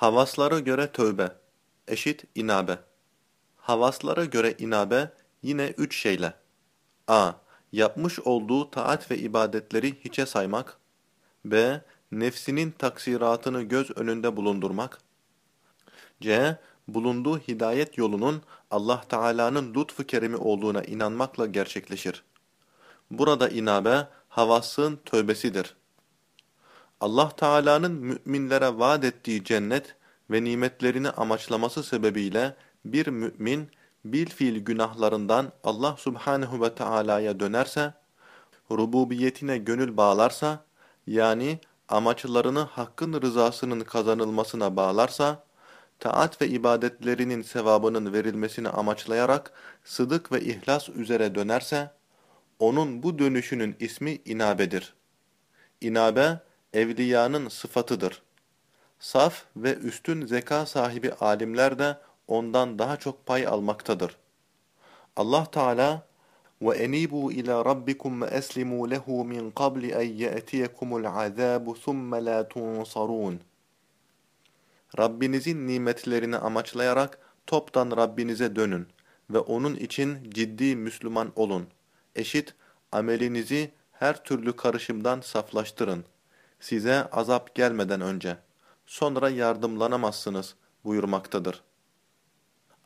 Havaslara göre tövbe, eşit inabe. Havaslara göre inabe yine üç şeyle. a. Yapmış olduğu taat ve ibadetleri hiçe saymak. b. Nefsinin taksiratını göz önünde bulundurmak. c. Bulunduğu hidayet yolunun Allah Teala'nın lütfu kerimi olduğuna inanmakla gerçekleşir. Burada inabe, havasın tövbesidir. Allah Teala'nın müminlere vaat ettiği cennet ve nimetlerini amaçlaması sebebiyle bir mümin bil fiil günahlarından Allah Subhanahu ve Teala'ya dönerse, rububiyetine gönül bağlarsa, yani amaçlarını hakkın rızasının kazanılmasına bağlarsa, taat ve ibadetlerinin sevabının verilmesini amaçlayarak sıdık ve ihlas üzere dönerse, onun bu dönüşünün ismi inabedir. İnabe, evliyanın sıfatıdır. Saf ve üstün zeka sahibi alimler de ondan daha çok pay almaktadır. Allah Teala ve enibu ila rabbikum ve eslimu lehu min qabli en ye'tiyekumul azabu thumma la tunsarun. Rabbinizin nimetlerini amaçlayarak toptan Rabbinize dönün ve onun için ciddi Müslüman olun. Eşit, amelinizi her türlü karışımdan saflaştırın. Size azap gelmeden önce. Sonra yardımlanamazsınız buyurmaktadır.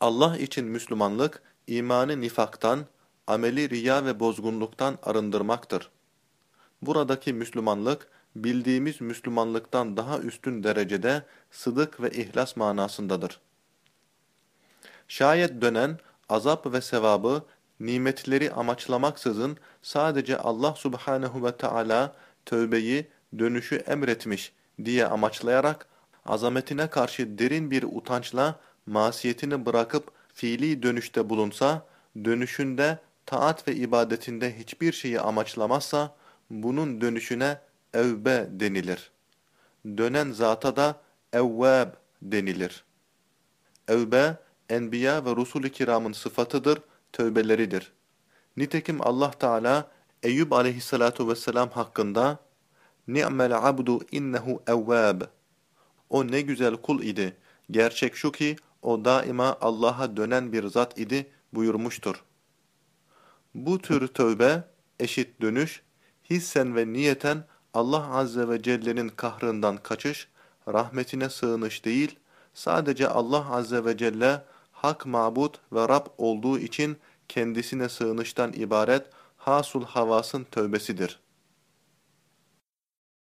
Allah için Müslümanlık, imanı nifaktan, ameli riya ve bozgunluktan arındırmaktır. Buradaki Müslümanlık, bildiğimiz Müslümanlıktan daha üstün derecede sıdık ve ihlas manasındadır. Şayet dönen, azap ve sevabı, nimetleri amaçlamaksızın sadece Allah subhanehu ve Teala tövbeyi, dönüşü emretmiş diye amaçlayarak, azametine karşı derin bir utançla masiyetini bırakıp fiili dönüşte bulunsa, dönüşünde taat ve ibadetinde hiçbir şeyi amaçlamazsa, bunun dönüşüne evbe denilir. Dönen zata da evvab denilir. Evbe, enbiya ve rusul-i kiramın sıfatıdır, tövbeleridir. Nitekim Allah Teala Eyüp aleyhissalatu vesselam hakkında Ni'mel abdu innehu evvab O ne güzel kul idi. Gerçek şu ki o daima Allah'a dönen bir zat idi buyurmuştur. Bu tür tövbe, eşit dönüş, hissen ve niyeten Allah Azze ve Celle'nin kahrından kaçış, rahmetine sığınış değil, sadece Allah Azze ve Celle hak mabut ve Rab olduğu için kendisine sığınıştan ibaret hasul havasın tövbesidir.